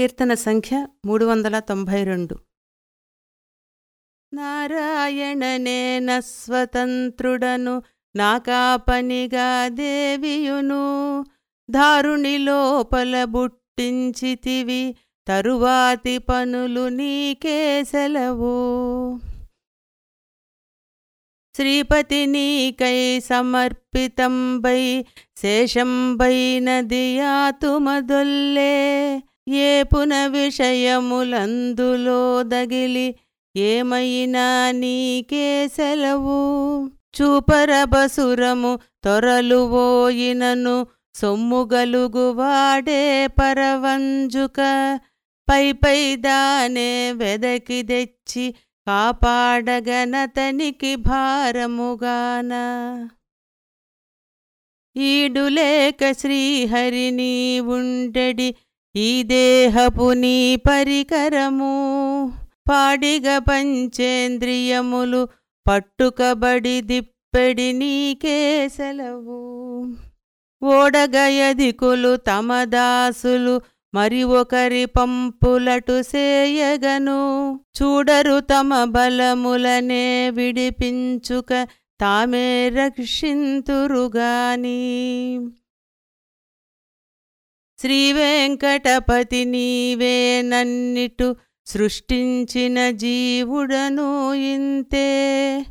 కీర్తన సంఖ్య మూడు వందల తొంభై రెండు. నారాయణనేన స్వతంత్రుడను నాకాపనిగా దేవియును. దారుణి లోపల బుట్టించితివి తరువాతి పనులు నీకే సెలవు. శ్రీపతి నీకై సమర్పితంబై శేషంబై నదియాతుమదొల్లే ఏ పున విషయములందులో దగిలి ఏమైనా నీకే సెలవు? చూపరబసురము తొరలువోయినను సొమ్ముగలుగు వాడే పరవంజుక. పై పై దానే వెదకి తెచ్చి కాపాడగనతనికి భారముగాన. ఈడులేక శ్రీహరిని ఉండెడి ఈ దేహపు నీ పరికరము పాడిగ పంచేంద్రియములు పట్టుకబడి దిప్పెడి నీకే సెలవు. ఓడగయదికులు తమ దాసులు మరి ఒకరి పంపులటు సేయగను. చూడరు తమ బలములనే విడిపించుక తామే రక్షింతురుగాని. శ్రీవేంకటపతి నీవే నన్నిటు సృష్టించిన జీవుడను ఇంతే.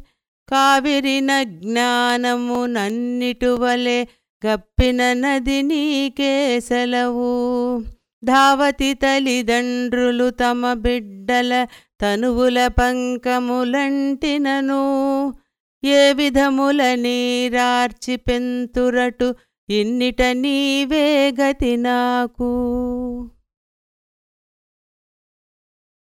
కావిరిన జ్ఞానము నన్నిటువలే గప్పిన నది నీకే సెలవు. ధావతి తల్లిదండ్రులు తమ బిడ్డల తనువుల పంకములంటినను. ఏ విధముల నీరార్చి పెంతురటు ఇన్నిట నీవే గతి నాకు?